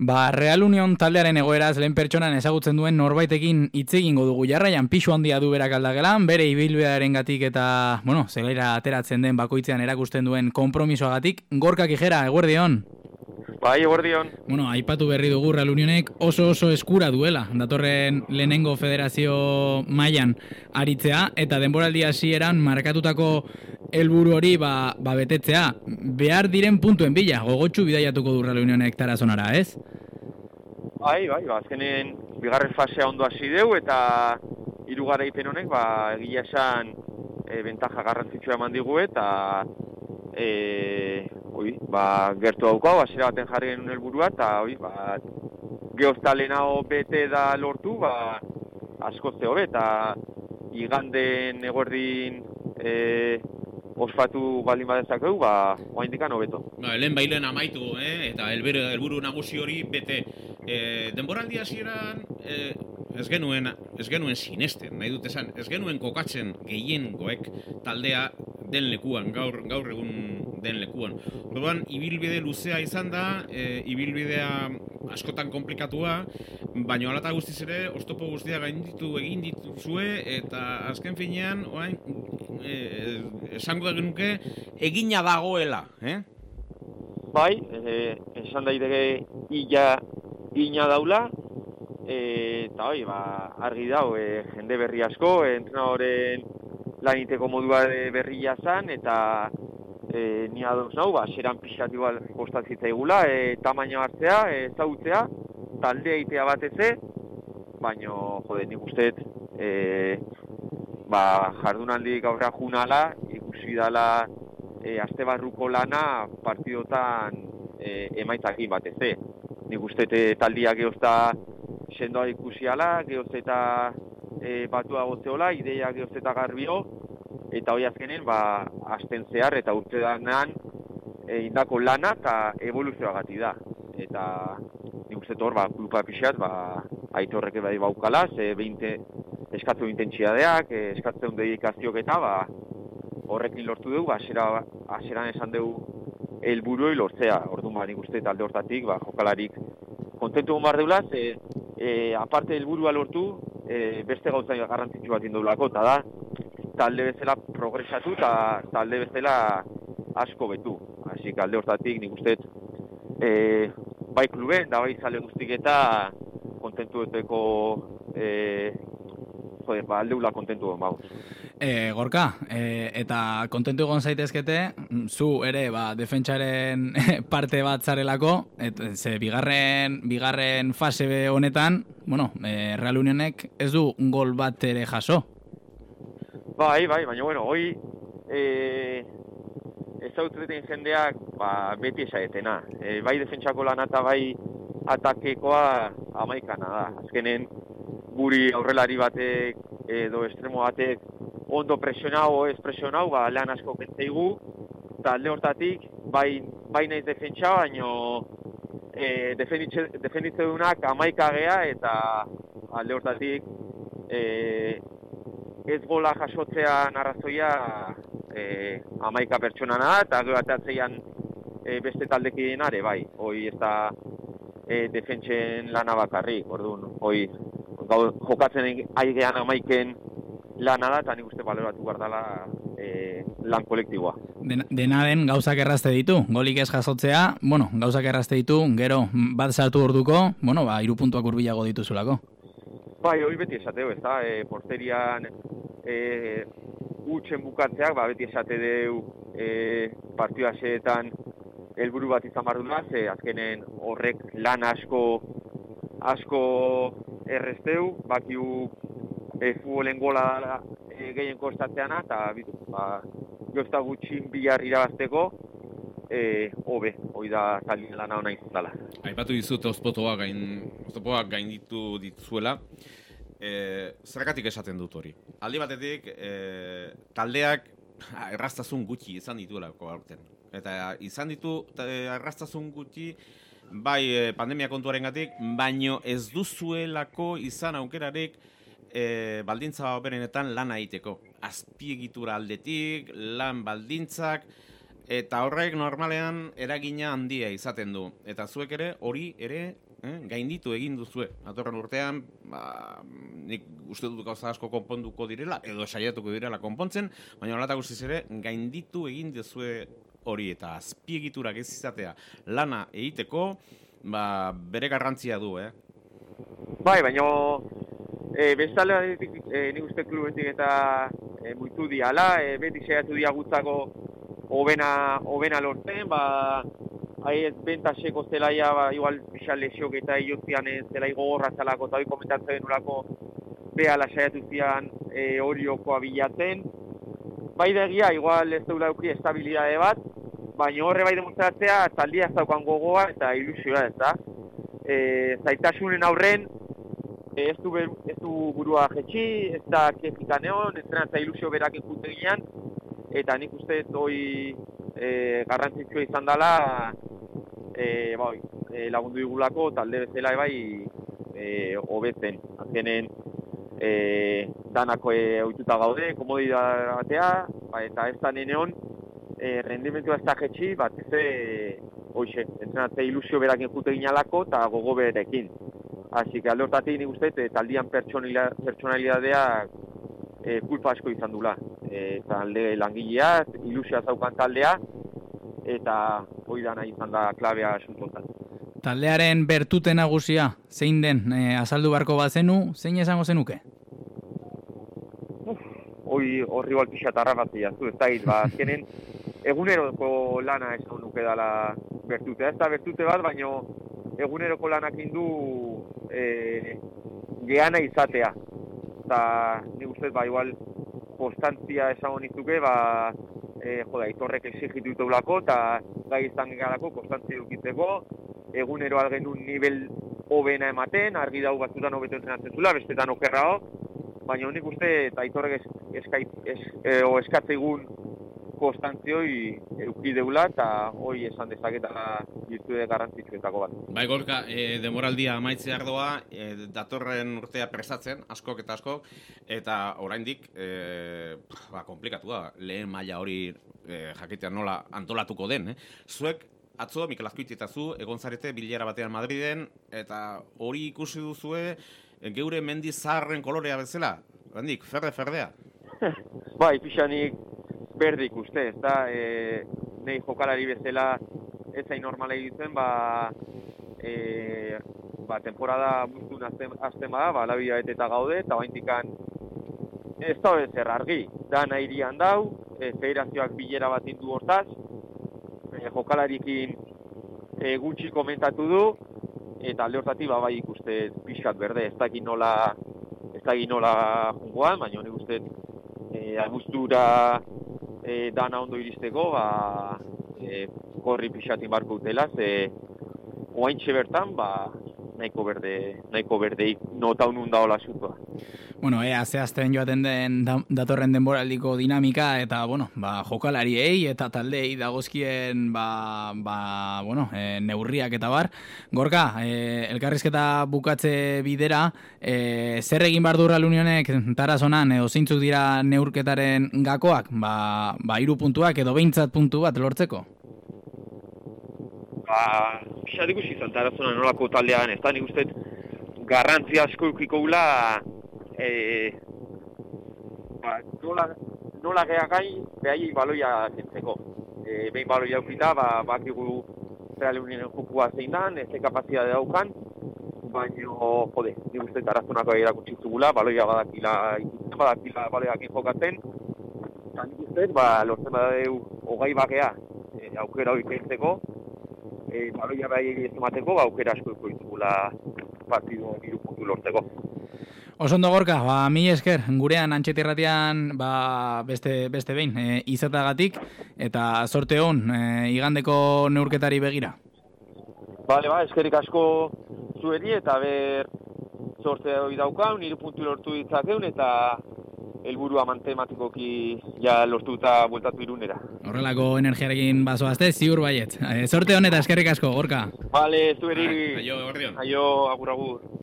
Ba, Real Union taldearen egoeraz lehen pertsonan ezagutzen duen norbaitekin hitz egingo dugu jarraian pisu handia du berak aldagelan, bere ibilbearen gatik eta, bueno, zelera ateratzen den bakoitzean erakusten duen kompromisoagatik. Gorkak ijera, eguerdion? Bai, eguerdion. Bueno, aipatu berri dugu Real Unionek oso oso eskura duela, datorren lehenengo federazio mailan aritzea, eta denboraldi hasieran markatutako helburu hori ba, ba betetzea. Behar diren puntuen bila, gogotxu bidaiatuko du Real Unionek tarazonara, ez? Bai, bai, ba, azkenen bigarren fasea ondo hasi deu eta hiru garaipen honek ba egia esan e, bentaja garrantzitsua eman digu eta e, oi, ba, gertu daukau, hasiera baten jarri genuen helburua eta oi, ba, geoztalenago bete da lortu, ba, asko hobe eta iganden eguerdin e, ospatu baldin badezakegu, ba, oain dikan hobeto. Ba, lehen bailen amaitu, eh? eta helburu, helburu nagusi hori bete. E, denboraldi hasieran e, ez genuen ez genuen sinesten, nahi dut esan, ez genuen kokatzen gehien goek taldea den lekuan, gaur, gaur egun den lekuan. Orduan, ibilbide luzea izan da, e, ibilbidea askotan komplikatua, baina alata guztiz ere, oztopo guztia gainditu egin dituzue, eta azken finean, oain, e, esango da genuke, egina dagoela, eh? Bai, e, esan daiteke illa ina daula, e, eta oi, ba, argi dau, e, jende berri asko, entrenadoren laniteko modua berria zan, eta e, ni ados nau, ba, seran pixat igual kostatzitza egula, e, tamaina hartzea, e, zautzea, taldea itea bateze, baino, jode, nik usteet, e, ba, jardunaldi gaurra junala, ikusi dala e, azte barruko lana partidotan e, emaitzakin bateze. Nik usteet e, taldia geozta sendoa ikusiala, geoz eta e, batua gotzeola, ideia geoz eta garbio, eta hoi azkenen, ba, asten zehar eta urte danean e, indako lana eta evoluzioa gati da. Eta nik uste hor, ba, klupa pixat, ba, aitorrek bai baukala, ze beinte eskatzu intentxiadeak, e, eskatzu dedikazioak eta, ba, horrekin lortu dugu, asera, aseran esan dugu helburu lortzea. Orduan, ba, nik uste talde hortatik, ba, jokalarik kontentu gomar deula, ze e, aparte helburua lortu, e, beste gauza garrantzitsu bat indulako, eta da, talde bezala progresatu eta talde bezala asko betu. Hasi alde hortatik nik uste e, bai kluben da bai zale guztik eta kontentu eteko e, joder, ba, aldeula kontentu egon bau. E, gorka, e, eta kontentu egon zaitezkete, zu ere ba, defentsaren parte bat zarelako, et, ze bigarren, bigarren fase honetan, bueno, e, Real Unionek ez du gol bat ere jaso, Bai, bai, baina, bueno, hoi e, ez jendeak ba, beti esaetena. E, bai defentsako lan eta bai atakekoa amaikana da. Azkenen, guri aurrelari batek edo estremo batek ondo presionau ez presionau, ba, lan asko kentzeigu, eta alde hortatik, bai, bai naiz defentsa, baino e, defenditze dunak amaika gea, eta alde hortatik, e, ez gola jasotzea narrazoia e, amaika pertsona da, eta gero ateatzeian e, beste taldekideen are, bai, hoi ez da e, defentsen lana bakarri, orduan, hoi, gau, jokatzen aigean amaiken lana da, eta nik uste baloratu gardala e, lan kolektiboa. Dena den gauzak errazte ditu, golik ez jasotzea, bueno, gauzak errazte ditu, gero bat sartu orduko, bueno, ba, irupuntuak urbilago dituzulako. Bai, hori beti esateo, ez da, e, porterian e, utxen bukatzeak, ba, beti esate deu e, partioa xeetan helburu bat izan bardu ze azkenen horrek lan asko asko erresteu, bakiu e, futbolen gola e, gehien kostatzeana, eta ba, gutxin bihar irabazteko, e, hobe, hoi da talien lana hona izan dela. Aipatu dizut ozpotoa gain, ozpotoa gain ditu dituzuela, e, zergatik esaten dut hori. Aldi batetik, e, taldeak errastazun gutxi izan dituelako aurten. Eta izan ditu errastazun gutxi, bai pandemia kontuaren gatik, baino ez duzuelako izan aukerarik e, baldintza operenetan lan egiteko. Azpiegitura aldetik, lan baldintzak, eta horrek normalean eragina handia izaten du. Eta zuek ere hori ere eh? gainditu egin duzue. Atorren urtean, ba, nik uste dut gauza asko konponduko direla, edo saiatuko direla konpontzen, baina hola guztiz ere, gainditu egin duzue hori eta azpiegiturak ez izatea lana egiteko, ba, bere garrantzia du, eh? Bai, baina e, bestale e, nik uste klubetik eta e, muitu diala, e, beti saiatu diagutzako hobena hobena lortzen, ba ez bentaseko zelaia ba igual pixal lesiok eta iotzian zelai gogorra zalako eta hori komentatzen denurako behala saiatu zian e, oriokoa bilatzen. Bai da egia, igual ez duela euki estabilidade bat, baina horre bai demostratzea taldia ez daukan gogoa eta ilusioa ez da. E, zaitasunen aurren, ez, du, ez du burua jetxi, ez da kiefikan egon, ez ilusio berak ikute ginean, eta nik uste hoi e, garrantzitsua izan dela e, bai, e, lagundu digulako talde bezala bai e, hobetzen. Azkenen e, danako e, oituta gaude, komodidatea, ba, eta ez da neneon e, rendimentua ez da jetxi, bat ez e, hoxe, entrenatze ilusio berakin jute ginalako eta gogo berekin. Asi que aldortatik nik uste, taldian pertsonalidadea e, kulpa asko izan dula. E, talde langilea, ilusia zaukan taldea, eta hori dana izan da klabea asuntotan. Taldearen bertute nagusia, zein den, e, azaldu barko bazenu, zein esango zenuke? Hoi horri balpixat arragatzea, zu ez da ba, azkenen eguneroko lana esan nuke dala bertute. Ez da bertute bat, baino eguneroko lanak indu e, geana izatea eta ni ustez ba igual konstantzia esango nizuke ba e, joda itorrek exigitu ditulako eta gai izan garako konstantzia edukitzeko egunero algen un nivel hobena ematen, argi dau batzutan hobeto entrenatzen zula, bestetan okerrao, baina honik uste eta itorrek es, es, e, eskatzeigun konstantzioi euki deula eta hoi esan dezaketa virtude garrantzitsuetako bat. Bai, Gorka, e, demoraldia amaitze ardoa, e, datorren urtea presatzen, askok eta askok, eta oraindik e, ba, komplikatu da, lehen maila hori e, jakitean nola antolatuko den. Eh? Zuek, atzo, Mikel Azkuiti eta zu, egon zarete bilera batean Madriden, eta hori ikusi duzue, geure mendi zaharren kolorea bezala, handik, ferde-ferdea. bai, pixanik berde ikuste, ez da, e, nahi jokalari bezala ez zain normala egiten, ba, e, ba, temporada buztun azten, azten bada, ba, labia eta gaude, eta baintikan ez da zer argi, da nahi dau, e, federazioak bilera bat indu hortaz, e, jokalarikin e, gutxi komentatu du, eta alde hortati ba, bai ikuste pixkat berde, ez da nola ez da nola jungoan, baina honi guztet e, agustura e, dana ondo iristeko, ba, e, korri pixatin barko utela, ze oaintxe bertan, ba, nahiko berde, nahiko berdeik nota unun da hola zutua. Bueno, ea, zehazten joaten den datorren denboraldiko dinamika, eta, bueno, ba, jokalariei eta taldei dagozkien, ba, ba, bueno, e, neurriak eta bar. Gorka, e, elkarrizketa bukatze bidera, e, zer egin bar durra lunionek tarazonan, edo zeintzuk dira neurketaren gakoak, ba, ba, iru puntuak edo behintzat puntu bat lortzeko? Ba, pixat ikusi izan tarazonan nolako taldean, ez da, nik uste garrantzi asko eukiko gula, e, ba, nola, nola geha gai, behai baloia zentzeko. E, behin baloia eukita, ba, bakigu Real Unionen jokua zein dan, ez kapazia daukan, baina, jode, nik uste tarazonako erakutsi zugula, baloia badakila badakila baloia jokatzen, eta nik uste, ba, lortzen badadeu hogei bagea, e, aukera hori kentzeko, e, baloia behai egizu ba, aukera asko ikuitugula partidu iru puntu lortzeko. Osondo gorka, ba, mi esker, gurean antxetirratian ba, beste, beste behin, e, izatagatik, eta sorte hon, e, igandeko neurketari begira. Bale, ba, eskerik asko zueri, eta ber sorte hori daukaun, niru puntu lortu ditzakeun, eta helburua matematikoki ja lortu eta bueltatu irunera. Horrelako energiarekin bazoazte, ziur baiet. E, sorte hon eta eskerrik asko, gorka. Bale, zueri. Aio, Aio, agur, agur.